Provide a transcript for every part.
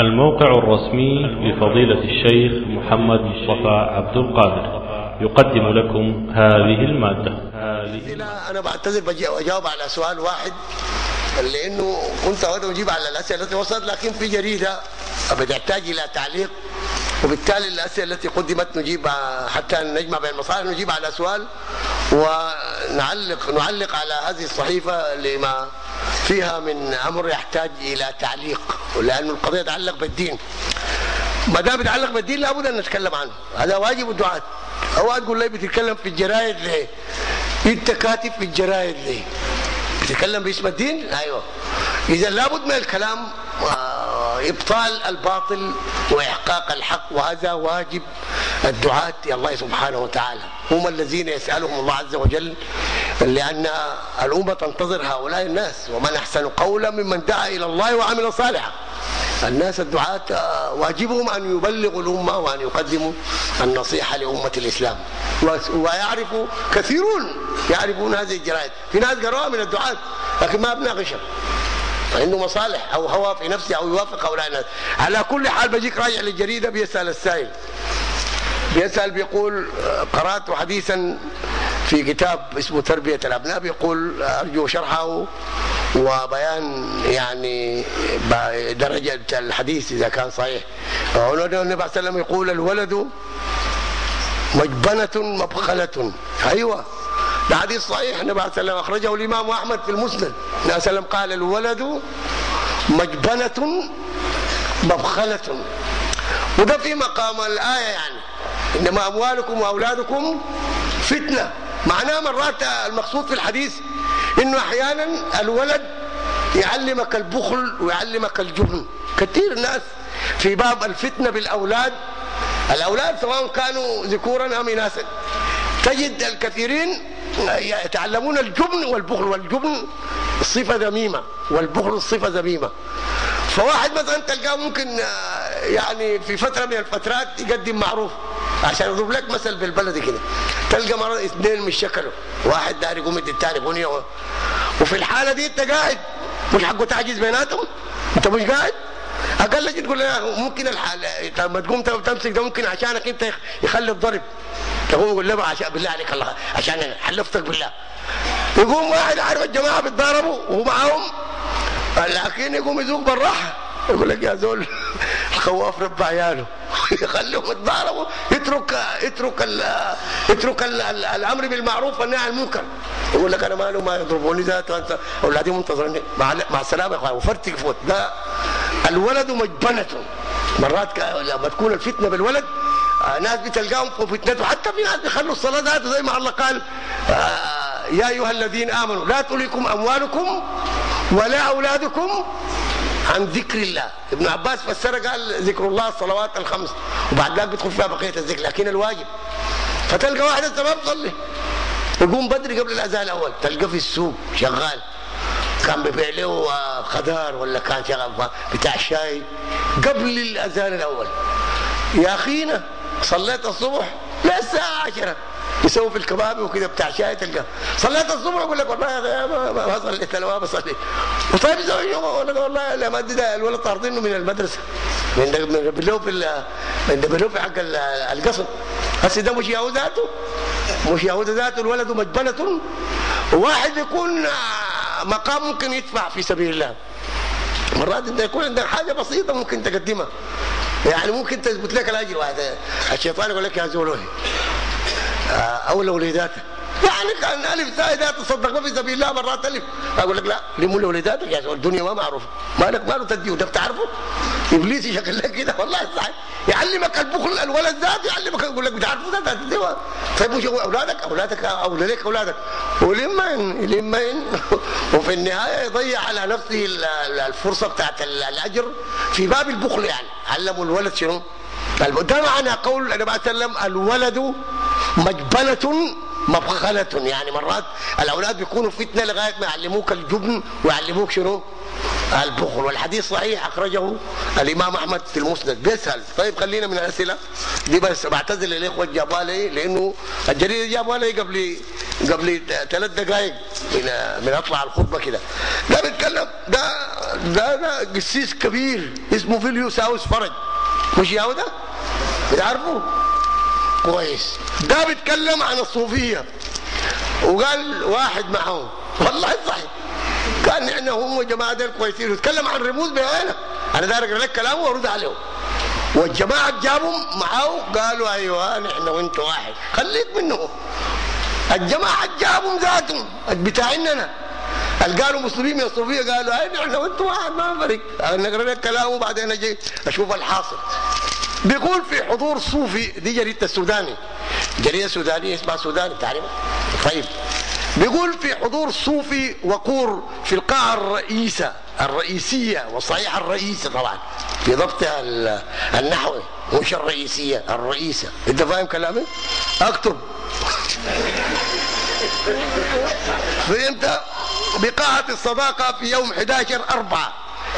الموقع الرسمي لفضيلة الشيخ محمد مصطفى عبد القادر. يقدم لكم هذه المادة. أنا بعتذر بجي اجاوب على سؤال واحد. لأنه كنت أود أجيب على الأسئلة التي وصلت لكن في جريدة بتحتاج إلى تعليق. وبالتالي الأسئلة التي قدمت نجيب حتى نجمع بين المصالح نجيب على سؤال ونعلق نعلق على هذه الصحيفة لما فيها من أمر يحتاج إلى تعليق لأنه القضية تتعلق بالدين. ما دام بيتعلق بالدين لابد أن نتكلم عنه. هذا واجب الدعاة أو تقول لي بتتكلم في الجرايد ليه؟ انت كاتب في الجرايد ليه؟ بتتكلم باسم الدين؟ أيوه. إذا لابد من الكلام إبطال الباطل وإحقاق الحق وهذا واجب الدعاة الله سبحانه وتعالى. هم الذين يسألهم الله عز وجل لأن الأمة تنتظر هؤلاء الناس ومن أحسن قولا ممن دعا إلى الله وعمل صالحا. الناس الدعاة واجبهم أن يبلغوا الأمة وأن يقدموا النصيحة لأمة الإسلام. ويعرف كثيرون يعرفون هذه الجرائد. في ناس قرأوا من الدعاة لكن ما بناقشهم عنده مصالح أو هوى في نفسه أو يوافق هؤلاء الناس. على كل حال بجيك راجع للجريدة بيسأل السائل. بيسأل بيقول قرأت حديثا في كتاب اسمه تربية الأبناء بيقول أرجو شرحه وبيان يعني درجة الحديث إذا كان صحيح. النبي صلى الله عليه وسلم يقول الولد مجبنة مبخلة. أيوه. ده حديث صحيح. النبي عليه السلام أخرجه الإمام أحمد في المسند. النبي عليه السلام قال الولد مجبنة مبخلة. وده في مقام الآية يعني. إنما أموالكم وأولادكم فتنة. معناه مرات المقصود في الحديث إنه أحيانا الولد يعلمك البخل ويعلمك الجبن. كثير الناس في باب الفتنة بالأولاد الأولاد سواء كانوا ذكورا أم إناثا تجد الكثيرين يتعلمون الجبن والبخل والجبن صفة ذميمة والبخل صفة ذميمة. فواحد مثلا تلقاه ممكن يعني في فترة من الفترات يقدم معروف. عشان اضرب لك مثل بالبلدي كده. تلقى مرة اثنين مش شكله واحد داري يقوم يدي الثاني بنيه وفي الحالة دي انت قاعد. مش حقه تعجز بيناتهم؟ انت مش قاعد؟ أقل شيء تقول له ممكن الحال لما تقوم تمسك ده ممكن عشانك انت يخلي الضرب. تقوم يقول له عشان بالله عليك الله عشان حلفتك بالله. يقوم واحد عارف الجماعة بيتضاربوا وهو معاهم. لكن يقوم يذوق بالراحة. يقول لك يا زول الخواف رب عياله. يخليهم يتضاربوا يترك يترك ال يترك ال الأمر بالمعروف والنهي عن المنكر. يقول لك أنا ماله ما يضربوني ذاته انت أولادي منتظرني. مع مع السلامة يا اخوان وفرتك فوت. ده الولد مجبنه مرات لما تكون الفتنة بالولد ناس بتلقاهم في فتنته. حتى في ناس بيخلوا الصلاة ذاته زي ما الله قال يا أيها الذين آمنوا لا تليكم أموالكم ولا أولادكم عن ذكر الله. ابن عباس فسر قال ذكر الله الصلوات الخمس وبعد ذلك بيدخل فيها بقية الذكر لكن الواجب. فتلقى واحد انت ما بتصلي يقوم بدري قبل الأذان الأول. تلقى في السوق شغال. كان بيبيع له خضار ولا كان شغال بتاع شاي. قبل الأذان الأول. يا أخينا صليت الصبح لا الساعة 10 يسوي في الكباب وكذا بتاع شاي تلقى صليت الصبح يقول لك والله ما, ما صليت أنا ما بصلي وطيب يسوي يقول والله لا ما الولد طاردينه من المدرسة. من بلو في من بلو في حق القصر. هسه ده مش يهود ذاته. مش يهود ذاته الولد مجبنه وواحد يكون مقام ممكن يدفع في سبيل الله. مرات إنت يكون عندك حاجة بسيطة ممكن تقدمها. يعني ممكن تثبت لك الأجر. واحد الشيطان يقول لك يا زول أو الاوليدات يعني كان ألف زائدات تصدق ما في سبيل الله مرات ألف. أقول لك لا لموا الاوليدات يا زول الدنيا ما معروفة. مالك ماله تديه ده بتعرفه؟ ابليس يشكل لك كده والله صحيح. يعلمك البخل الولد ذاته يعلمك يقول لك بتعرفه تديه طيب مش أولادك؟ أولادك اولادك أولادك. ولما لما وفي النهاية يضيع على نفسه الفرصة بتاعت الأجر في باب البخل يعني. علموا الولد شنو؟ ده معنى قول عليه وسلم الولد مجبنة مبخلة. يعني مرات الأولاد بيكونوا فتنة لغاية ما يعلموك الجبن ويعلموك شنو؟ البخل. والحديث صحيح أخرجه الإمام أحمد في المسند. بيسأل. طيب خلينا من الأسئلة. دي بس بعتذر للإخوة جابوا لي لأنه الجريدة جابوا لي قبل قبل ثلاث دقائق من من أطلع الخطبة كده. ده بيتكلم ده ده ده قسيس كبير اسمه فيليوس اوس فرج. مش ياهو ده؟ بتعرفوا كويس. ده بيتكلم عن الصوفية. وقال واحد معه والله صحيح. كان إحنا هم جماعة دول كويسين. ويتكلم عن رموز بعينه أنا داير اقرا لك كلامه وأرد عليه والجماعة جابهم معاه قالوا أيوه نحن وأنت واحد. خليك منه الجماعة جابهم ذاتهم. بتاعنا قال قالوا مسلمين من الصوفية قالوا اي نحن وأنت واحد ما فرق. نقرا لك كلامه وبعدين أجي أشوف الحاصل. بيقول في حضور صوفي دي جريدة السوداني. جريدة سودانية اسمها سوداني تعرف؟ طيب. بيقول في حضور صوفي وقور في القاعة الرئيسة الرئيسية والصحيحة الرئيسة طبعا في ضبطها النحوي مش الرئيسية الرئيسة. انت فاهم كلامي؟ اكتب. فهمت بقاعة الصداقة في يوم 11 أربعة.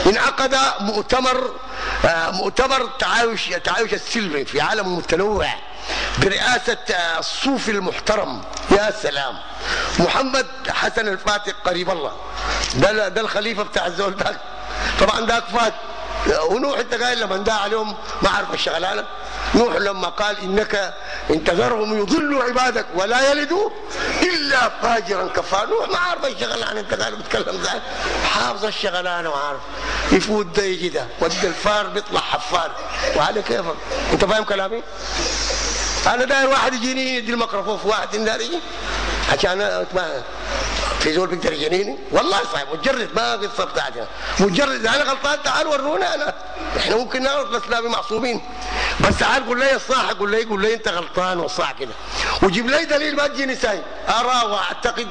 انعقد مؤتمر مؤتمر تعايش تعايش السلمي في عالم متنوع برئاسة الصوفي المحترم. يا سلام. محمد حسن الفاتح قريب الله. ده ده الخليفة بتاع الزول ده. طبعا ذاك فات ونوح انت قايل لما دعا عليهم ما عرف الشغلانه نوح لما قال إنك ان تذرهم يضلوا عبادك ولا يلدوا إلا فاجرا كفار. نوح ما عارف الشغلانه انت قايل بتكلم ذا حافظ الشغلانه وعارف يفوت ده يجي ده. ود الفار بيطلع حفار. وعلى كيفك انت فاهم كلامي؟ أنا داير واحد يجيني يدي الميكروفون في واحد عشان في زول بيقدر يجنيني؟ والله صحيح مجرد ما قصه بتاعتنا مجرد أنا غلطان تعال ورونا أنا. إحنا ممكن نعرف الاسلامي معصومين. بس تعال قول لي الصح قول لي قول لي أنت غلطان والصح كده. وجيب لي دليل ما تجيني ساي. أرى وأعتقد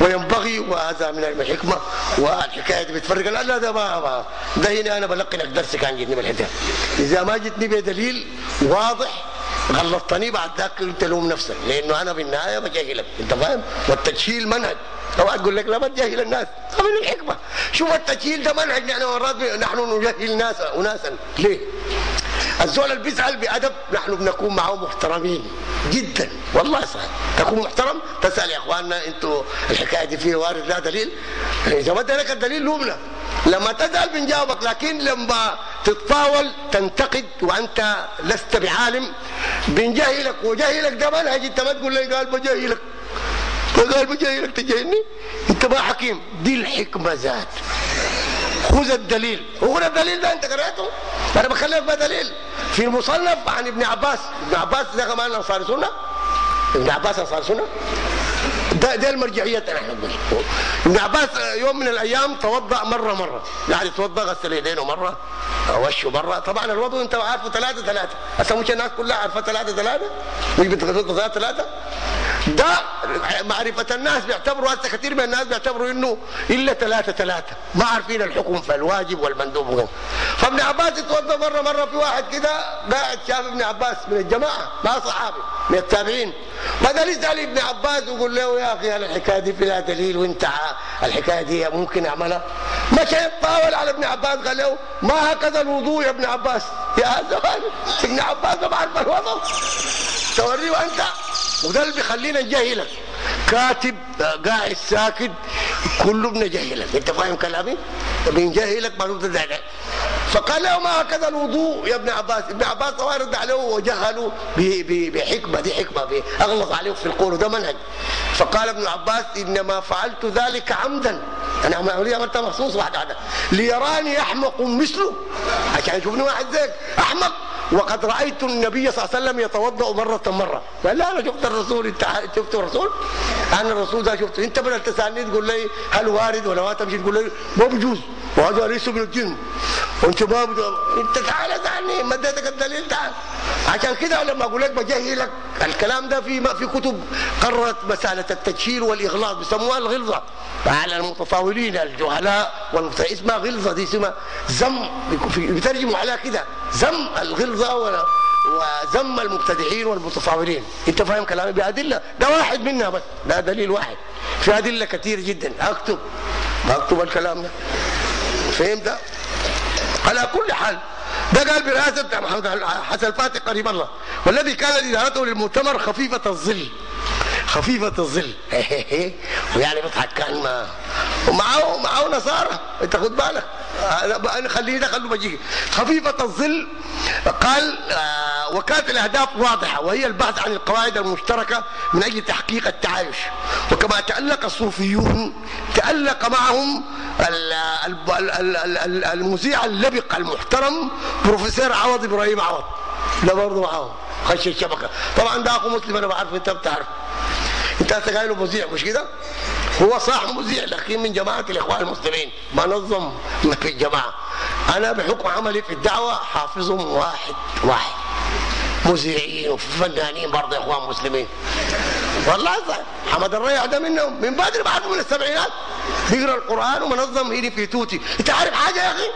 وينبغي وهذا من الحكمة والحكاية دي بتفرق. لا لا ده ما, ده هنا أنا بلقنك درس كان جتني بالحته إذا ما جتني بدليل واضح غلطتني بعد ذاك انت لوم نفسك. لأنه أنا بالنهاية بجاهلك. أنت فاهم؟ والتجهيل منهج. طبعا أقول لك لا ما تجاهل الناس من الحكمة؟ شوف التجهيل ده منهج نحن مرات نحن نجهل ناس اناسا. ليه؟ الزول اللي بيزعل بأدب نحن بنكون معه محترمين جدا. والله صحيح. تكون محترم؟ تسأل يا إخواننا أنتوا الحكاية دي فيها وارد لا دليل؟ إذا ما لك الدليل لومنا. لما تسال بنجاوبك لكن لما تتطاول تنتقد وأنت لست بعالم بنجهلك وجهلك ده منهج أنت ما تقول لي قال بجهلك قال بجهلك تجهلني انت ما حكيم. دي الحكمة ذات. خذ الدليل. هو الدليل ده انت قرأته؟ أنا بخليك بدليل. في المصنف عن ابن عباس. ابن عباس ده كمان انصار سنة. ابن عباس انصار سنة. ده ده المرجعية نحن نقول ابن عباس يوم من الأيام توضأ مرة مرة. يعني توضأ غسل يدينه مرة وشه مرة. طبعا الوضوء انت عارفه ثلاثة ثلاثة. هسه مش الناس كلها عارفة ثلاثة ثلاثة. مش بتغسل ثلاثة. ده معرفة الناس بيعتبروا هسه كثير من الناس بيعتبروا إنه إلا ثلاثة ثلاثة. ما عارفين الحكم في الواجب والمندوب فابن عباس يتوضأ مرة مرة في واحد كده قاعد شاف ابن عباس من الجماعة ما صحابي من التابعين. بدل يسأل ابن عباس ويقول له يا أخي الحكاية دي فيها دليل وانت الحكاية دي ممكن أعملها؟ مشى يتطاول على ابن عباس قال له ما هكذا الوضوء يا ابن عباس؟ يا زمان ابن عباس ما بعرف الوضوء. توريه أنت؟ وده اللي بيخلينا نجهلك كاتب قاعد ساكت كله بنجهلك انت فاهم كلامي؟ بنجهلك ما نقدر فقال له ما هكذا الوضوء يا ابن عباس. ابن عباس طبعا رد عليه وجهله بحكمة. دي حكمة اغلط عليه في القول ده منهج. فقال ابن عباس إنما فعلت ذلك عمدا. أنا عملتها مخصوص واحدة واحدة ليراني أحمق مثله. عشان يشوفني واحد زيك. أحمق. وقد رأيت النبي صلى الله عليه وسلم يتوضأ مرة مرة. قال لا أنا شفت الرسول انت شفت الرسول؟ أنا الرسول ده شفته. انت بدل تسألني تقول لي هل وارد ولا ما تمشي تقول لي ما بجوز وهذا ليس من الجن. وانت ما بجوز. انت تعال سالني ما اديتك الدليل تعال عشان كده لما أقول لك بجهلك الكلام ده في في كتب قررت مسألة التجهيل والاغلاط بيسموها الغلظة. على المتطاولين الجهلاء والمتطاولين اسمها غلظة دي اسمها زم بيترجموا عليها كده. زم الغلظة ولا وذم المبتدعين والمتطاولين انت فاهم كلامي؟ بأدلة. ده واحد منها بس. ده دليل واحد. في أدلة كثير جدا. أكتب. أكتب الكلام ده. فهمت على كل حال ده قال برئاسة محمد حسن الفاتح قريب الله والذي كانت إدارته للمؤتمر خفيفة الظل خفيفة الظل. ويعني بيضحك كان ما ومعه معه نصارى انت خد بالك. أنا خليه ده خلوه بجي خفيفة الظل قال آه وكانت الأهداف واضحة وهي البحث عن القواعد المشتركة من أجل تحقيق التعايش. وكما تألق الصوفيون تألق معهم المذيع اللبق المحترم بروفيسور عوض إبراهيم عوض. ده برضه معاهم خش الشبكة. طبعا ده أخو مسلم أنا بعرف أنت بتعرف. انت قايله مذيع مش كده؟ هو صح مذيع لكن من جماعة الإخوان المسلمين. ما نظم في الجماعة. أنا بحكم عملي في الدعوة حافظهم واحد واحد. مذيعين وفنانين برضه إخوان مسلمين. والله صح. حمد الريع ده منهم. من بدري بعد من السبعينات. بيقرأ القرآن ومنظم هيري في توتي. أنت عارف حاجة يا أخي؟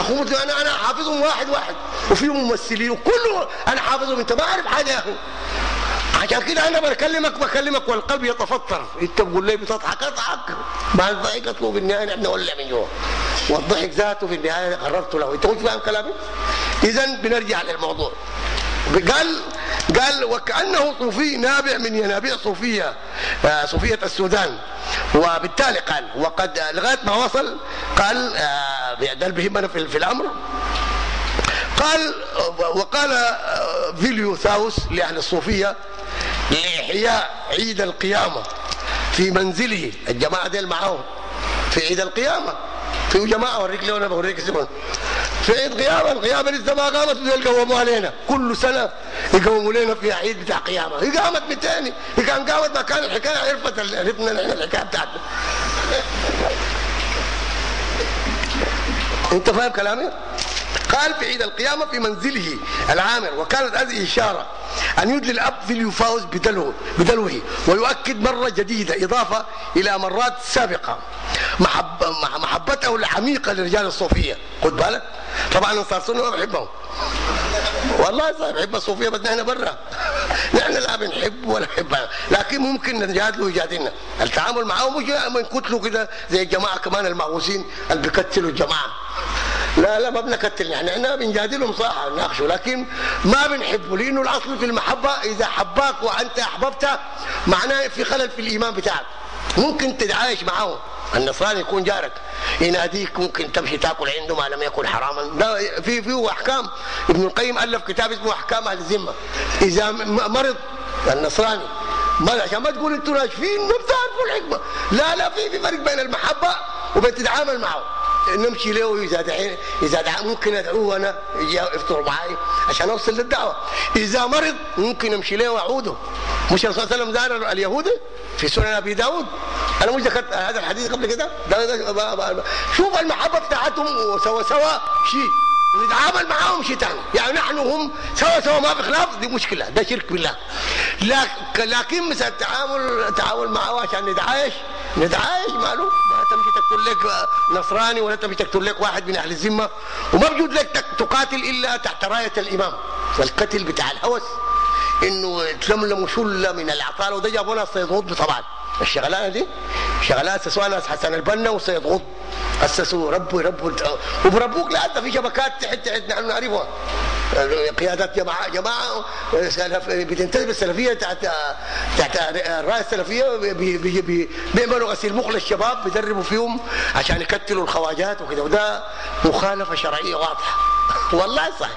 أخو أنا أنا حافظهم واحد واحد. وفيهم ممثلين وكله أنا حافظهم. أنت ما عارف حاجة يا أخي. عشان كده أنا بكلمك بكلمك والقلب يتفطر. أنت بقول لي بتضحك أضحك. ما الضحك أطلب النهاية نحن نولع من جوا. والضحك ذاته في النهاية قررت له. أنت مش فاهم كلامي؟ إذا بنرجع للموضوع. قال قال وكأنه صوفي نابع من ينابيع صوفية آه، صوفية السودان. وبالتالي قال وقد لغاية ما وصل قال ده اللي بيهمنا في الأمر. قال وقال آه، فيلوثاوس لإحياء عيد القيامة. في منزله الجماعة ديل معاهم. في عيد القيامة. في جماعة أوريك لي وأنا بوريك في عيد قيامة القيامة لسه ما قامت يقوموا علينا. كل سنة يقوموا لنا في عيد بتاع قيامة. هي قامت من تاني هي كان قامت ما كان الحكاية عرفت عرفنا نحن الحكاية بتاعتنا. انت فاهم كلامي؟ قال في عيد القيامة في منزله العامر وكانت هذه إشارة. أن يدلي الأب في اليفاوز بدلوه, ويؤكد مرة جديدة إضافة إلى مرات سابقة. محب محبته العميقة للرجال الصوفية. خد بالك؟ طبعا انصار سنة ما بحبهم. والله صاحب بحب الصوفية بس نحن برا. نحن لا بنحب ولا بنحبها لكن ممكن نجادله ويجادلنا التعامل معهم مش من كتلوا كده زي الجماعة كمان المغوصين اللي بيكتلوا الجماعة. لا لا ما بنكتل. نحن إحنا بنجادلهم صح نناقشه لكن ما بنحبه لأنه الأصل في المحبة إذا حباك وأنت احببته معناه في خلل في الإيمان بتاعك. ممكن تتعايش معه النصراني يكون جارك. يناديك ممكن تمشي تاكل عنده ما لم يكن حراما. ده في في أحكام. ابن القيم ألف كتاب اسمه أحكام أهل الذمة. إذا مرض. النصراني. ما عشان ما تقول أنتوا ناشفين ما بتعرفوا الحكمة. لا لا في في فرق بين المحبة وبين تتعامل معه. نمشي له إذا إذا ممكن أدعوه أنا يفطر معي عشان أوصل للدعوة. إذا مرض ممكن أمشي له وأعوده. مش الرسول صلى الله عليه وسلم زار اليهود في سنن أبي داود؟ أنا مش ذكرت هذا الحديث قبل كده؟ شوف المحبة بتاعتهم سوا سوا شيء. ونتعامل معاهم شيء ثاني يعني نحن هم سوا سوا ما بخلاف دي مشكلة ده شرك بالله. لكن مثل التعامل التعامل معه عشان نتعايش نتعايش ماله؟ ما تمشي تقتل لك نصراني ولا تمشي تقتل لك واحد من أهل الذمة وما بجوز لك تقاتل إلا تحت راية الإمام. والقتل بتاع الهوس إنه تلملموا شلة من العطاله وده السيد غضب طبعا الشغلانة دي؟ شغلات أسسوها ناس حسن البنا وسيد غضب اسسوا ربوا يربوا وبربوك لحتى في شبكات تحت تحت نحن نعرفها. قيادات جماعة جماعة بتنتسب السلفيه تحت تحت الرايه السلفية. بيعملوا غسيل مخ للشباب بيدربوا فيهم عشان يكتلوا الخواجات وكذا وده مخالفة شرعية واضحة. والله صح.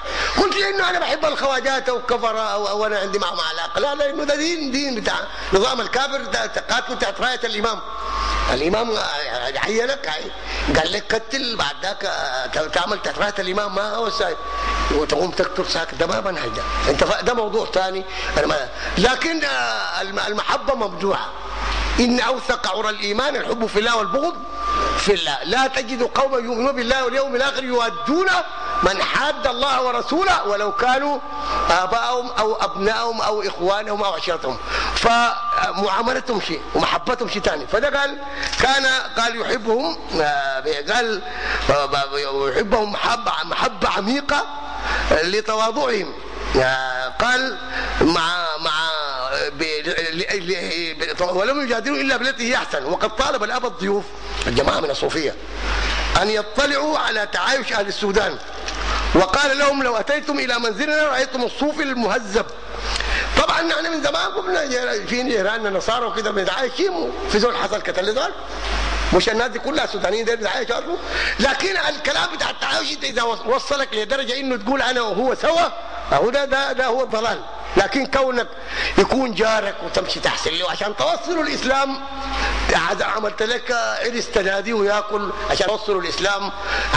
قلت إنه أنا بحب الخواجات أو وأنا عندي معهم علاقه لا لأنه ده دين دين بتاع نظام الكافر قاتلوا تحت راية الإمام. الإمام عينك قال لك قتل بعد ذاك تعمل تحت راية الإمام. ما هو سايب وتقوم تقتل ساكت ده ما منهج ده انت ده موضوع ثاني. لكن آه، المحبة ممدوحة. إن أوثق عرى الإيمان الحب في الله والبغض في الله. لا تجد قوما يؤمنون بالله واليوم الآخر يودون من حاد الله ورسوله ولو كانوا ابائهم أو ابنائهم أو إخوانهم أو عشيرتهم. فمعاملتهم شيء ومحبتهم شيء ثاني. فده قال كان قال يحبهم قال يحبهم محبة محبة عميقة لتواضعهم. قال مع مع ولم يجادلوا إلا بالتي هي أحسن. وقد طالب الأب الضيوف الجماعة من الصوفية أن يطلعوا على تعايش أهل السودان. وقال لهم لو أتيتم إلى منزلنا رايتم الصوفي المهذب. طبعا نحن من زمان قمنا في جيراننا نصارى وكده بنتعايشوا في زول حصل قتل ذول مش الناس دي كلها سودانيين دول بيتعايشوا لكن الكلام بتاع التعايش إذا وصلك لدرجة إنه تقول أنا وهو سوا اهو ده ده, ده هو الضلال. لكن كونك يكون جارك وتمشي تحسن له عشان توصلوا الإسلام عملت لك عرس تناديه ويأكل عشان توصلوا الإسلام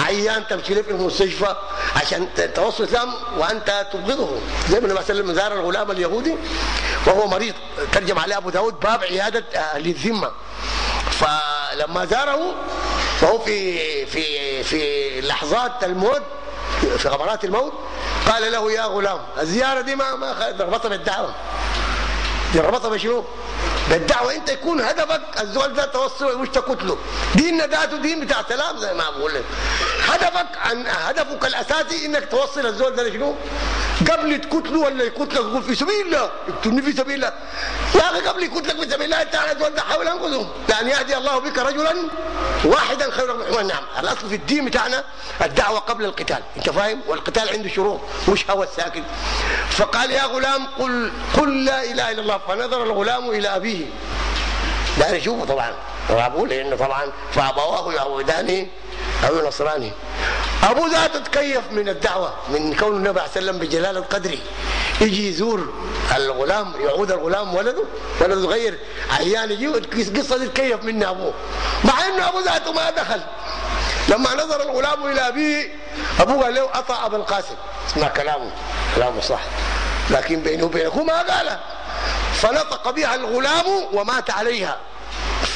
عيان تمشي له في المستشفى عشان توصل الإسلام وأنت تبغضه. زي ما النبي صلى الله عليه وسلم زار الغلام اليهودي وهو مريض ترجم عليه أبو داود باب عيادة أهل الذمة. فلما زاره وهو في في في لحظات الموت في غمرات الموت قال له يا غلام الزيارة دي ما ما ربطها بالدعوة دي ربطها بشنو؟ بالدعوة انت يكون هدفك الزول ده توصل مش تقتله ديننا ذاته دين بتاع سلام زي ما بقول لك. هدفك عن هدفك الأساسي إنك توصل الزول ده لشنو؟ قبل تقتله ولا يقتلك يقول في سبيل الله؟ اقتلني في سبيل الله. يا أخي قبل يقتلك في سبيل الله انت على الزول ده حاول انقذه لأن يهدي الله بك رجلا واحدا خير من حمار النعم الاصل في الدين بتاعنا الدعوة قبل القتال. أنت فاهم؟ والقتال عنده شروط مش هوى الساكن. فقال يا غلام قل قل لا إله إلا الله. فنظر الغلام إلى أبيه. ده يشوفه طبعا ابوه لأنه طبعا فأبواه يعوداني أو نصراني أبو ذاته تكيف من الدعوة من كون النبي عليه وسلم بجلاله قدره يجي يزور الغلام يعود الغلام ولده ولده صغير عيان يجي دي تكيف منها أبوه. مع إنه أبو ذاته ما دخل. لما نظر الغلام إلى أبيه أبوه قال له اطع ابا القاسم. اسمع كلامه كلامه صح. لكن بينه وبينه ما قالها فنطق بها الغلام ومات عليها.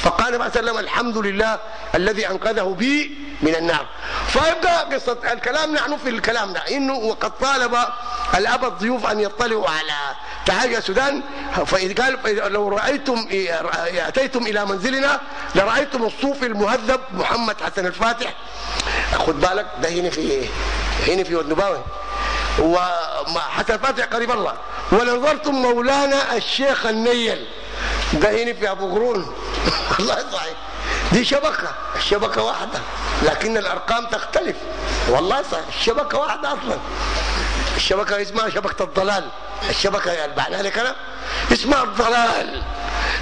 فقال عليه وسلم الحمد لله الذي أنقذه بي من النار. فيبقى قصة الكلام نحن في الكلام ده. إنه وقد طالب الأب الضيوف أن يطلعوا على تحاجة السودان. فإذا قال لو رأيتم أتيتم إلى منزلنا لرأيتم الصوفي المهذب محمد حسن الفاتح. خد بالك ده هنا في هنا في ودنباوي. وحسن الفاتح قريب الله. ونظرتم مولانا الشيخ النيل. ده هنا في أبو قرون والله صحيح. دي شبكة. الشبكه واحدة. لكن الأرقام تختلف. والله صحيح. الشبكة واحدة أصلا. الشبكة اسمها شبكة الضلال. الشبكة اللي معناها لك أنا اسمها الضلال.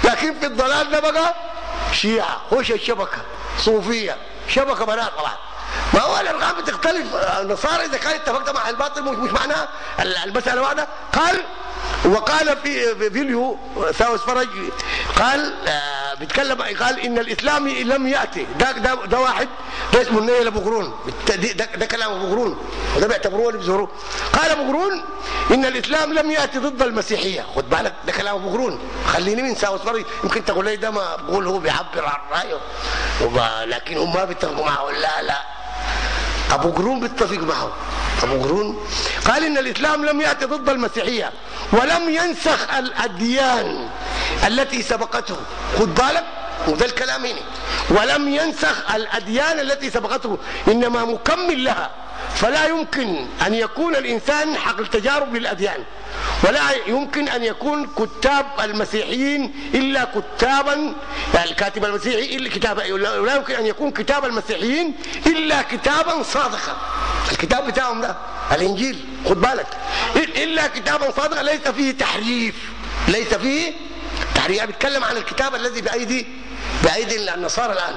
لكن في الضلال ده بقى شيعة. وش الشبكة. صوفية. شبكة بنات طبعا. بتختلف. النصارى إذا كان اتفقت مع الباطل مش, معناها المسألة واحدة قال وقال في فيديو ثاوس فرج قال آه بيتكلم قال إن الإسلام لم يأتي. ده ده, واحد ده اسمه النيل أبو قرون ده, كلام أبو قرون وده بيعتبروه اللي بيزوروه قال أبو قرون إن الإسلام لم يأتي ضد المسيحية. خد بالك ده كلام أبو قرون خليني من ثاوس فرج. يمكن تقول لي ده ما بقول هو بيعبر عن رأيه. لكن هم ما بيتفقوا معه. لا لا. أبو قرون بيتفق معه. أبو قرون قال إن الإسلام لم يأتي ضد المسيحية ولم ينسخ الأديان التي سبقته. خد بالك وده الكلام هنا. ولم ينسخ الأديان التي سبقته إنما مكمل لها. فلا يمكن أن يكون الإنسان حق التجارب للأديان. ولا يمكن أن يكون كتاب المسيحيين إلا كتابا الكاتب المسيحي إلا كتابا لا يمكن أن يكون كتاب المسيحيين إلا كتابا صادقا. الكتاب بتاعهم ده الإنجيل خد بالك. إلا كتابا صادقا ليس فيه تحريف ليس فيه تحريف. بيتكلم عن الكتاب الذي بأيدي بأيدي النصارى الآن.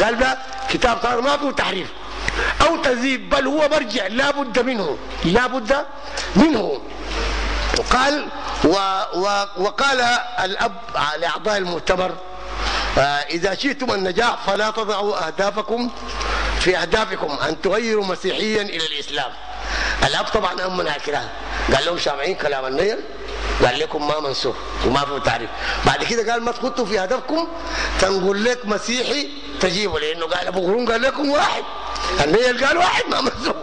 قال ده كتاب صادق ما فيه تحريف. أو تزيد بل هو مرجع لا بد منه. لا بد منه. وقال و و وقال الأب لأعضاء المؤتمر إذا شئتم النجاح فلا تضعوا أهدافكم في أهدافكم أن تغيروا مسيحيا إلى الإسلام. الأب طبعا امنا الكلام قال لهم سامعين كلام النيل؟ قال لكم ما منسوخ وما في تعريف. بعد كده قال ما تخطوا في هدفكم تنقول لك مسيحي تجيبه. لأنه قال أبو قرون قال لكم واحد. النيل قال واحد؟ ما منسوخ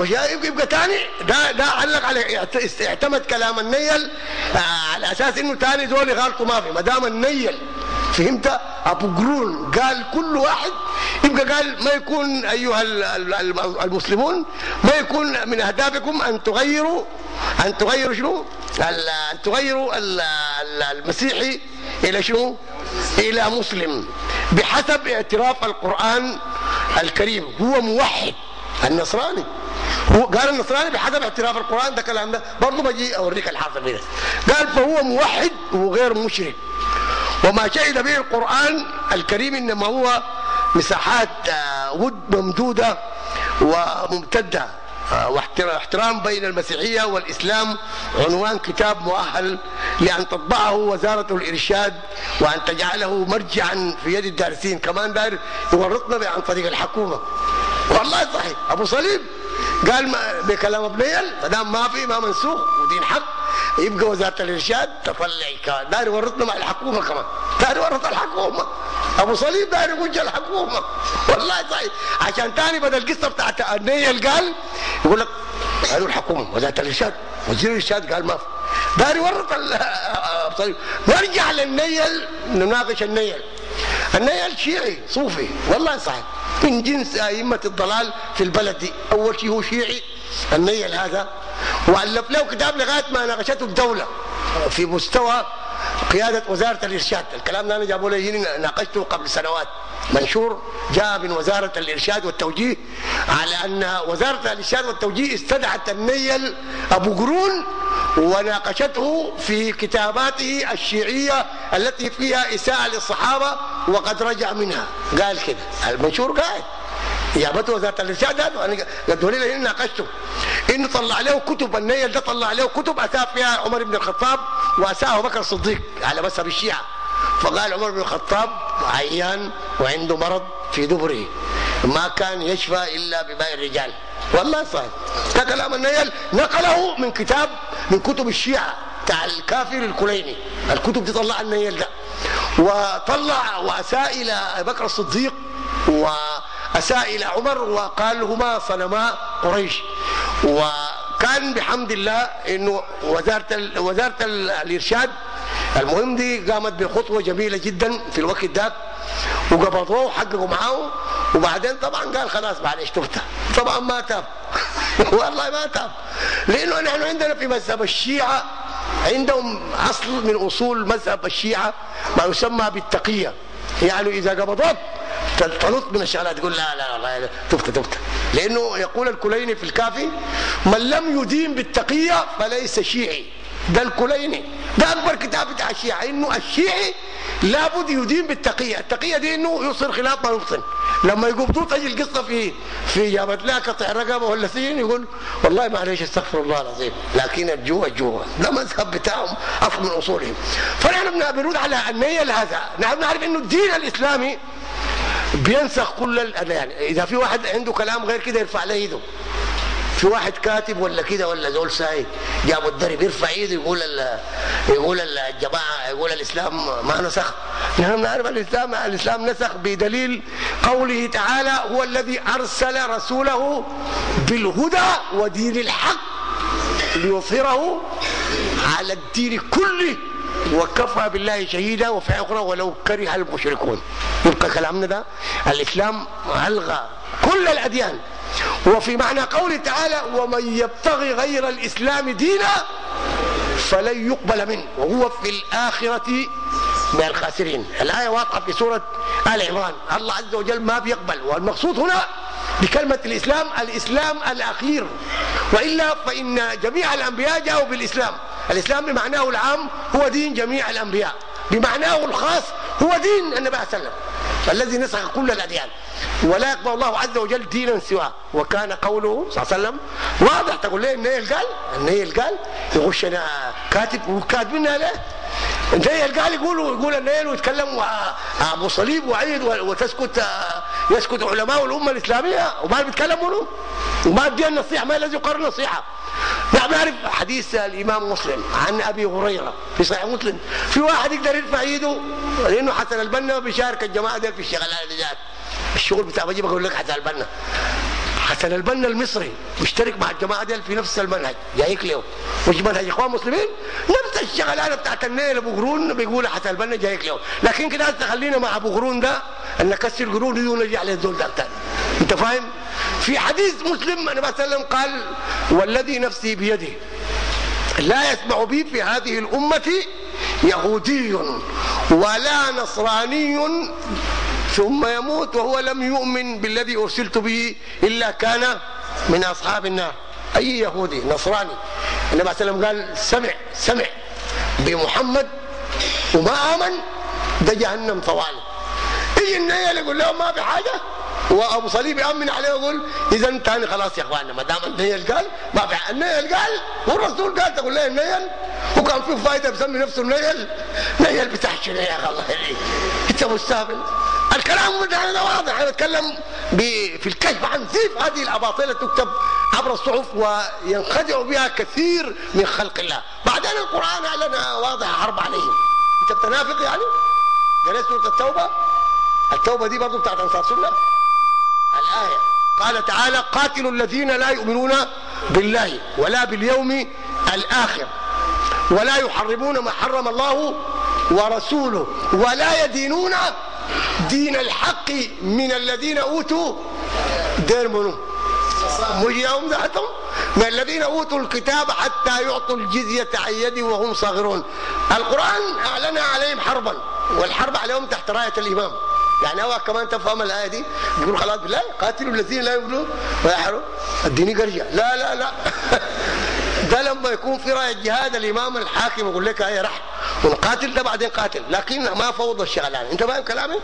مش يبقى تاني. ده ده علق على اعتمد كلام النيل على أساس إنه تاني دول غلطوا ما في. ما دام النيل فهمت؟ أبو قرون قال كل واحد يبقى قال ما يكون أيها المسلمون ما يكون من أهدافكم أن تغيروا أن تغيروا شنو؟ أن تغيروا المسيحي إلى شنو؟ إلى مسلم. بحسب اعتراف القرآن الكريم هو موحد النصراني. هو قال النصراني بحسب اعتراف القرآن ده كلام ده برضه بجي أوريك الحاصل فيه قال فهو موحد وغير مشرك. وما شهد به القرآن الكريم إنما هو مساحات آه، ود ممدودة وممتدة. آه، واحترام بين المسيحية والإسلام عنوان كتاب مؤهل لأن تطبعه وزارة الإرشاد وأن تجعله مرجعا في يد الدارسين. كمان داير يورطنا عن طريق الحكومة. والله صحيح. أبو صليب قال بكلام ابنيل فدام ما في ما منسوخ ودين حق. يبقى وزارة الإرشاد تطلع داير يورطنا مع الحكومة كمان. داير يورط الحكومة. أبو صليب داير يقول الحكومة والله صحيح عشان تاني بدل القصة بتاعت النيل قال يقول لك قالوا الحكومة وزاره الإرشاد وزير الإرشاد قال ما في. داير يورط أبو صليب. نرجع للنيل نناقش النيل. النيل شيعي صوفي والله صحيح. من جنس أئمة الضلال في البلد دي. أول شيء هو شيعي النيل هذا. والف له كتاب لغاية ما ناقشته الدولة في مستوى قيادة وزارة الإرشاد. الكلام ده أنا جابوا لي ناقشته قبل سنوات. منشور جاء من وزارة الإرشاد والتوجيه على أن وزارة الإرشاد والتوجيه استدعت النيل أبو قرون وناقشته في كتاباته الشيعية التي فيها إساءة للصحابة وقد رجع منها. قال كده. المنشور قاعد. جابته وزارة الإرشاد هذا أنا قدوا لي ناقشته. انه طلع له كتب النيل ده طلع له كتب اتى فيها عمر بن الخطاب وأساء أبو بكر الصديق على مذهب الشيعة. فقال عمر بن الخطاب عيان وعنده مرض في دبره ما كان يشفى إلا بماء الرجال. والله صحيح. ده كلام النيل نقله من كتاب من كتب الشيعة بتاع الكافر الكليني. الكتب دي طلع النيل ده. وطلع وأساء إلى ابي بكر الصديق واساء إلى عمر وقال هما صنما قريش. وكان بحمد الله إنه وزارة وزارة الإرشاد المهم دي قامت بخطوة جميلة جدا في الوقت ذاك وقبضوه وحققوا معاه. وبعدين طبعا قال خلاص معلش تبت. طبعا ما تاب. والله ما تاب. لأنه نحن عندنا في مذهب الشيعة عندهم أصل من أصول مذهب الشيعة ما يسمى بالتقية. يعني إذا قبضوك تنط من الشغلات تقول لا لا والله تبت تبت. لأنه يقول الكليني في الكافي من لم يدين بالتقية فليس شيعي. ده الكليني. ده أكبر كتاب بتاع الشيعة إنه الشيعي لابد يدين بالتقية. التقية دي إنه يوصل خلاف ما يبطن. لما يقبضوه تجي القصة في في جابت لها قطع رقبة ولا سين يقول والله معلش استغفر الله العظيم. لكن الجوع الجوع. ده مذهب بتاعهم أصل من أصولهم. فنحن بنرد على النية هذا نحن نعرف إنه الدين الإسلامي بينسخ كل يعني إذا في واحد عنده كلام غير كده يرفع له إيده. في واحد كاتب ولا كده ولا زول ساي جابوا الدرب يرفع إيده يقول يقول الجماعة يقول الإسلام ما نسخ. نحن نعرف الإسلام الإسلام نسخ بدليل قوله تعالى هو الذي أرسل رسوله بالهدى ودين الحق ليظهره على الدين كله. وكفى بالله شهيدا وفي أخرى ولو كره المشركون. يبقى كلامنا ده الإسلام ألغى كل الأديان. وفي معنى قوله تعالى ومن يبتغي غير الإسلام دينا فلن يقبل منه. وهو في الآخرة من الخاسرين. الآية واضحة في سورة آل عمران. الله عز وجل ما بيقبل. والمقصود هنا بكلمة الإسلام الإسلام الأخير. وإلا فإن جميع الأنبياء جاءوا بالإسلام. الإسلام بمعناه العام هو دين جميع الأنبياء بمعناه الخاص هو دين النبي صلى الله عليه وسلم الذي نسخ كل الأديان. ولا يقبل الله عز وجل دينا سواه. وكان قوله صلى الله عليه وسلم واضح تقول ليه النيل قال؟ النيل قال يغش أنا كاتب وكاتبينها ليه النيل قال يقولوا يقول النيل ويتكلم أبو صليب وعيد وتسكت يسكت علماء الأمة الإسلامية وما بيتكلموا وما بدي النصيحه ما الذي يقرر النصيحه نحن نعرف حديث الإمام مسلم عن أبي هريرة في صحيح مسلم. في واحد يقدر يرفع إيده لأنه حسن البنا بيشارك الجماعة دي في الشغلات دي. الشغل بتاع بجيب أقول لك حسن البنا. حسن البنا المصري مشترك مع الجماعة دي في نفس المنهج. جايك له مش منهج إخوان مسلمين؟ نفس الشغلانه بتاعت النيل أبو قرون بيقول حسن البنا جايك له لكن كده تخلينا مع أبو قرون ده أن نكسر قرون على الزول ده الثاني أنت فاهم؟ في حديث مسلم النبي صلى الله عليه وسلم قال والذي نفسي بيده لا يسمع بي في هذه الأمة يهودي ولا نصراني ثم يموت وهو لم يؤمن بالذي أرسلت به إلا كان من أصحاب النار. أي يهودي؟ نصراني. النبي عليه وسلم قال سمع سمع بمحمد وما آمن ده جهنم طوال. يجي النيل يقول لهم ما في حاجة؟ وأبو صليب يأمن عليه ويقول إذا ثاني خلاص يا إخواننا ما دام النيل قال ما في النيل قال والرسول قال تقول له النيل؟ وكان في فايدة بسمي نفسه النيل. نيل بتاع شنو يا أخي الله يهديك. انت مستهبل. الكلام ده واضح. أنا أتكلم في الكشف عن زيف هذه الأباطيل تكتب عبر الصحف وينخدع بها كثير من خلق الله. بعدين القرآن أعلن واضح حرب عليهم. أنت بتنافق يعني؟ قريت سورة التوبة؟ التوبة دي برضه بتاعت أنصار سنة؟ الآية. قال تعالى قاتلوا الذين لا يؤمنون بالله ولا باليوم الآخر ولا يحرمون ما حرم الله ورسوله ولا يدينون دين الحق من الذين أوتوا دير منو؟ مش يوم ذاتهم؟ من الذين أوتوا الكتاب حتى يعطوا الجزية عن وهم صاغرون. القرآن أعلن عليهم حربا والحرب عليهم تحت راية الإمام. يعني هو كمان تفهم الآية دي؟ يقول خلاص بالله قاتلوا الذين لا يؤمنون ويحروا اديني قرجه لا لا لا. ده لما يكون في رايه جهاد الإمام الحاكم يقول لك هيا رح ونقاتل ده بعدين قاتل لكن ما فوضى الشغلان. انت فاهم كلامي؟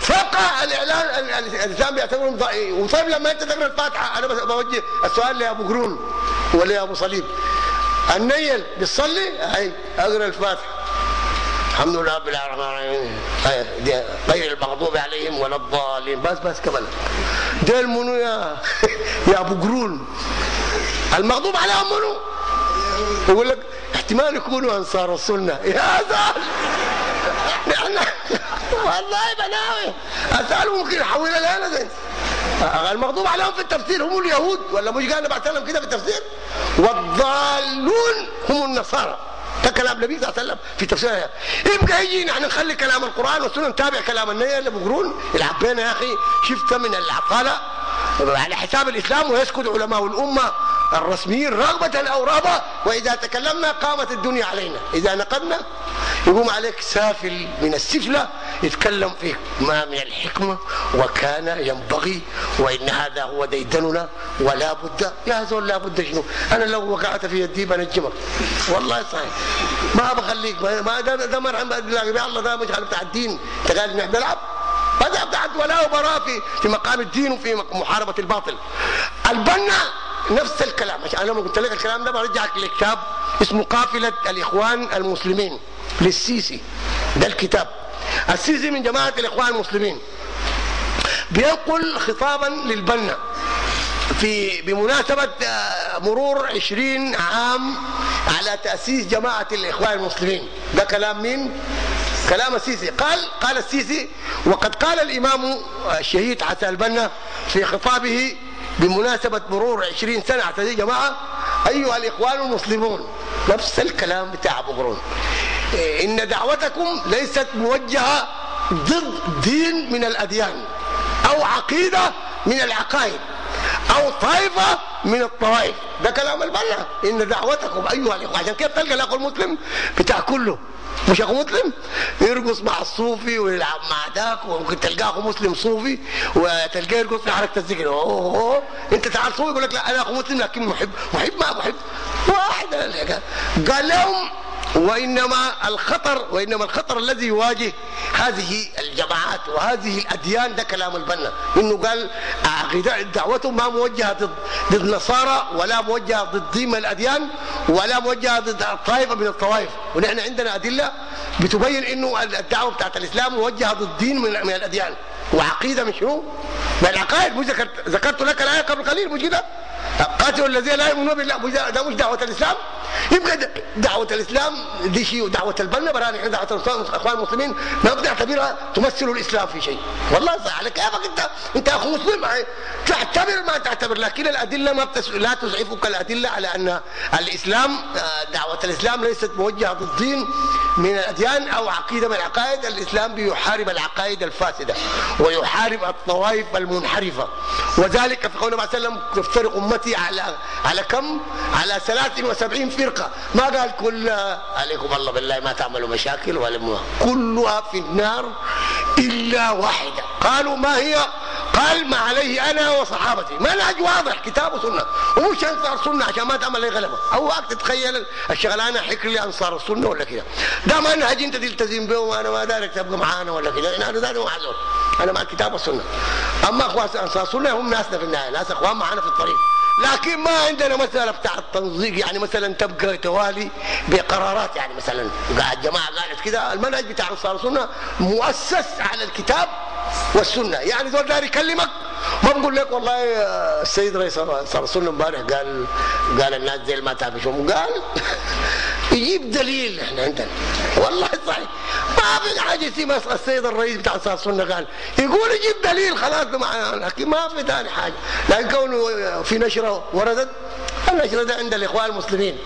فوق الإعلان الاسلام بيعتبرهم ضعيف وطيب لما انت تقرأ الفاتحة أنا بوجه السؤال لأبو قرون ولا ابو صليب. النيل بتصلي؟ أي أقرأ الفاتحة. الحمد لله رب العالمين. غير المغضوب عليهم ولا الضالين. بس بس كمان. ديل منو يا يا أبو قرون؟ المغضوب عليهم منو؟ يقول لك احتمال يكونوا أنصار السنة يا زال نحن والله بناوي. اسال ممكن يحولها لنا زين. المغضوب عليهم في التفسير هم اليهود. ولا مش قال بعت لهم كده في التفسير؟ والضالون هم النصارى. ده كلام النبي صلى الله عليه وسلم في تفسيرها يبقى يجي نحن نخلي كلام القرآن والسنة نتابع كلام النية اللي بيقولون. يلعب بينا يا أخي. شفت من العطاله على حساب الإسلام ويسكت علماء الأمة. الرسميين رغبة أو رهبة وإذا تكلمنا قامت الدنيا علينا. إذا نقدنا يقوم عليك سافل من السفلة يتكلم فيك. ما من الحكمة وكان ينبغي وإن هذا هو ديدننا ولا بد. يا زول لا بد شنو؟ أنا لو وقعت في يدي بنجمك. والله صحيح. ما بخليك. ما ده ده مرحبا الله. ده مش بتاع الدين. انت قال نحن نلعب هذا بتاعت ولا وبراء في في مقام الدين وفي محاربة الباطل. البنا نفس الكلام. عشان أنا لما قلت لك الكلام ده برجعك لكتاب اسمه قافلة الإخوان المسلمين للسيسي. ده الكتاب. السيسي من جماعة الإخوان المسلمين. بينقل خطابا للبنا. في بمناسبة مرور عشرين عام على تأسيس جماعة الإخوان المسلمين. ده كلام مين؟ كلام السيسي. قال قال السيسي وقد قال الإمام الشهيد حسن البنا في خطابه بمناسبة مرور عشرين سنة اعتذر يا جماعة أيها الإخوان المسلمون نفس الكلام بتاع أبو قرون إن دعوتكم ليست موجهة ضد دين من الأديان أو عقيدة من العقائد أو طائفة من الطوائف. ده كلام البنا إن دعوتكم أيها الإخوان عشان كده تلقى الأخو المسلم بتاع كله. مش أخو مسلم؟ يرقص مع الصوفي ويلعب مع ذاك وممكن تلقاه أخو مسلم صوفي وتلقاه يرقص في حركة الذكر. أوه, أوه. أنت تعال صوفي يقول لك لا أنا أخو مسلم لكن محب محب ما محب. واحد قال لهم وإنما الخطر وإنما الخطر الذي يواجه هذه الجماعات وهذه الأديان ده كلام البنا. إنه قال دعوتهم ما موجهة ضد ضد النصارى ولا موجهة ضد دين من الأديان ولا موجهة ضد طائفه من الطوائف. ونحن عندنا أدلة بتبين إنه الدعوة بتاعت الإسلام موجهة ضد دين من, من الأديان. وعقيدة من شنو؟ من العقائد. مش ذكرت لك الآية قبل قليل مش كده؟ قاتلوا الذين لا يؤمنون بالله. ده مش دعوة الإسلام؟ يبقى دعوة الإسلام دي شيء ودعوة البنا براني إحنا دعوة الاخوان المسلمين ما بنعتبرها تمثل الإسلام في شيء. والله صح على كيفك انت أنت أخو مسلم تعتبر ما تعتبر لكن الأدلة ما بتس... لا تسعفك الأدلة على أن الإسلام دعوة الإسلام ليست موجهة ضد دين من الأديان أو عقيدة من العقائد. الإسلام بيحارب العقائد الفاسدة ويحارب الطوائف المنحرفة. وذلك في قوله عليه وسلم تفترق أمتي على على كم؟ على 73 فرقة. ما قال كل عليكم الله بالله ما تعملوا مشاكل ولا كلها في النار إلا واحدة. قالوا ما هي؟ قال ما عليه أنا وصحابتي. منهج واضح كتاب وسنة. ومش انصار سنة عشان ما تعمل لي أو وقت تتخيل الشغلانه حكر لي انصار السنة ولا كده. ده منهج أنت تلتزم به وأنا ما دارك تبقى معانا ولا كده. أنا داري معذور أنا مع الكتاب والسنة. أما أخوان انصار السنة هم ناسنا في النهاية. ناس أخوان معانا في الطريق. لكن ما عندنا مسألة بتاع التنظيق يعني مثلا تبقى توالي بقرارات يعني مثلا قاعد جماعة قالت كده المنهج بتاع أنصار السنة مؤسس على الكتاب والسنة. يعني دول داري يكلمك ما بقول لك والله السيد رئيس السنة امبارح قال قال الناس زي ما تعرف شو قال يجيب دليل. إحنا عندنا. والله صحيح. ما في حاجة اسمها السيد الرئيس بتاع انصار السنة قال يقول يجيب دليل خلاص لكن ما في ثاني حاجة. لكن كونه في نشرة وردت النشرة ده عند الإخوان المسلمين.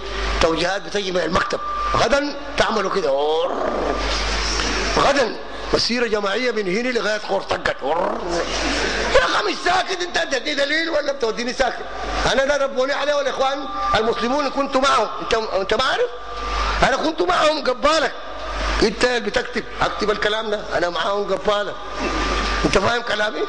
توجيهات بتجي من المكتب. غدا تعملوا كده. غدا. مسيرة جماعية من هنا لغاية خور طقت يا أخي مش ساكت أنت؟ أدتني دليل ولا بتوديني ساكت؟ أنا ده ربوني عليه والإخوان المسلمون كنت معهم. أنت أنت ما عارف؟ أنا كنت معهم قبالك. أنت اللي بتكتب. أكتب الكلام ده. أنا معاهم قبالك. أنت فاهم كلامي؟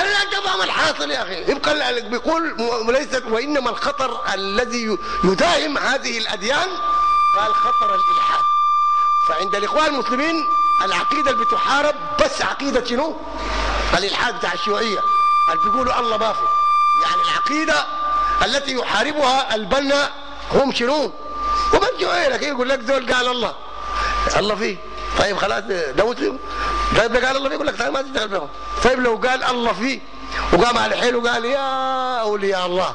أنا لا تفهم الحاصل يا أخي. يبقى بيقول ليست وإنما الخطر الذي يداهم هذه الأديان قال خطر الإلحاد. فعند الإخوان المسلمين العقيدة اللي بتحارب بس عقيدة شنو؟ الإلحاد بتاع الشيوعية. اللي بيقولوا الله ما في. يعني العقيدة التي يحاربها البنا هم شنو؟ وبرجعوا لك يقول لك دول قال الله؟ الله فيه. طيب خلاص ده مسلم طيب قال الله فيه يقول لك طيب ما تشتغل بهم. طيب لو قال الله فيه وقام على حيله وقال يا أولياء الله.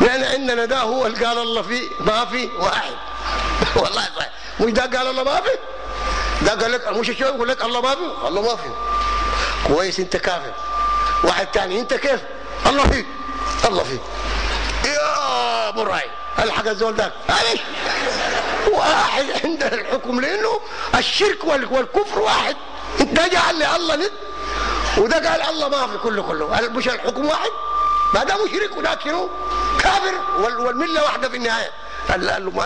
لأن عندنا ده هو اللي قال الله فيه ما في واحد. والله صحيح. مش ده قال الله ما في؟ ده قال لك مش شو يقول لك الله ما في الله ما في كويس انت كافر. واحد ثاني انت كيف؟ الله فيك. الله فيك. يا أبو راي الحق الزول ذاك معلش. واحد عندنا الحكم لأنه الشرك والكفر واحد. ده جعل لي الله ند وده قال الله ما في كله كله. مش الحكم واحد؟ ما ده مشرك وده شنو كافر. والملة واحدة في النهاية.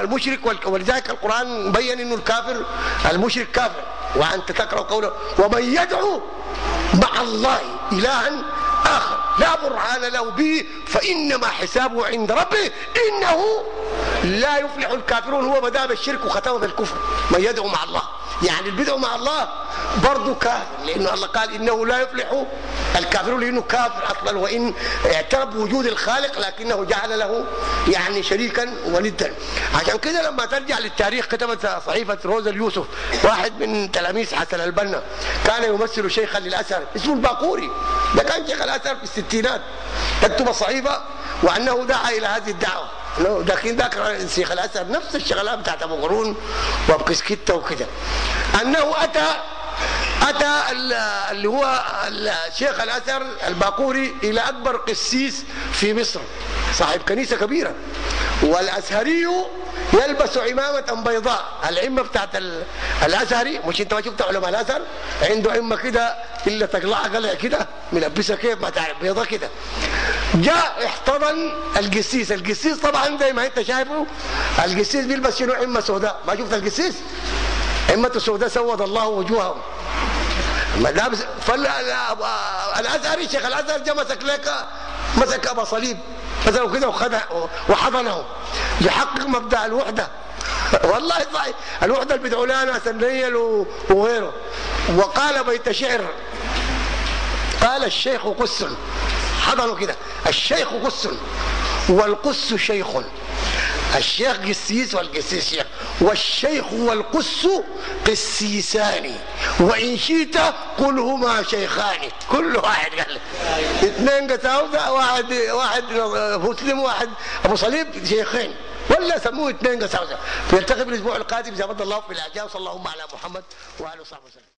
المشرك ولذلك القرآن مبين إنه الكافر المشرك كافر. وأنت تقرأ قوله ومن يدعو مع الله إلها آخر لا برهان له به فإنما حسابه عند ربه إنه لا يفلح الكافرون هو بدا بالشرك وختم بالكفر. من يدعو مع الله يعني البدع مع الله برضه كافر لأنه الله قال إنه لا يفلح الكافرون لأنه كافر أصلا وإن اعترف بوجود الخالق لكنه جعل له يعني شريكا وندا عشان كده لما ترجع للتاريخ كتبت صحيفة روزا اليوسف واحد من تلاميذ حسن البنا كان يمثل شيخا للاسر اسمه الباقوري. ده كان شيخ الاسر في الستينات. تكتب الصحيفة وأنه دعا إلى هذه الدعوة. لكن ذاك شيخ الاسد نفس الشغلات بتاعت أبو قرون وبكسكته وكده. أنه أتى أتى اللي هو الشيخ الأثر الباقوري إلى أكبر قسيس في مصر صاحب كنيسة كبيرة. والأزهري يلبس عمامة بيضاء. العمة بتاعت الأزهري مش أنت ما شفت علماء الازهر عنده عمة كده إلا تقلعها قلع كده ملبسها كيف؟ ما تعرف بيضاء كده. جاء احتضن القسيس. القسيس طبعا زي ما أنت شايفه القسيس بيلبس شنو؟ عمة سوداء. ما شفت القسيس؟ عمة السوداء سود الله وجوههم. لابس فالازهري شيخ الأزهر جاء مسك لك مسك أبا صليب. مثلا كده وخدها وحضنه. يحقق مبدأ الوحدة. والله صحيح الوحدة اللي بيدعوا لها ناس النيل وغيره. وقال بيت شعر. قال الشيخ قس حضنوا كده. الشيخ قس والقس شيخ. الشيخ قسيس والقسيس شيخ. والشيخ والقس قسيسان. وإن شئت قل هما شيخان. كل واحد قال اثنين قساوسة واحد واحد مسلم واحد أبو صليب شيخين. ولا سموه اثنين قساوسة فيلتقي بالأسبوع القادم إذا الله في الأعجاب. صلى الله على محمد وآله وصحبه وسلم.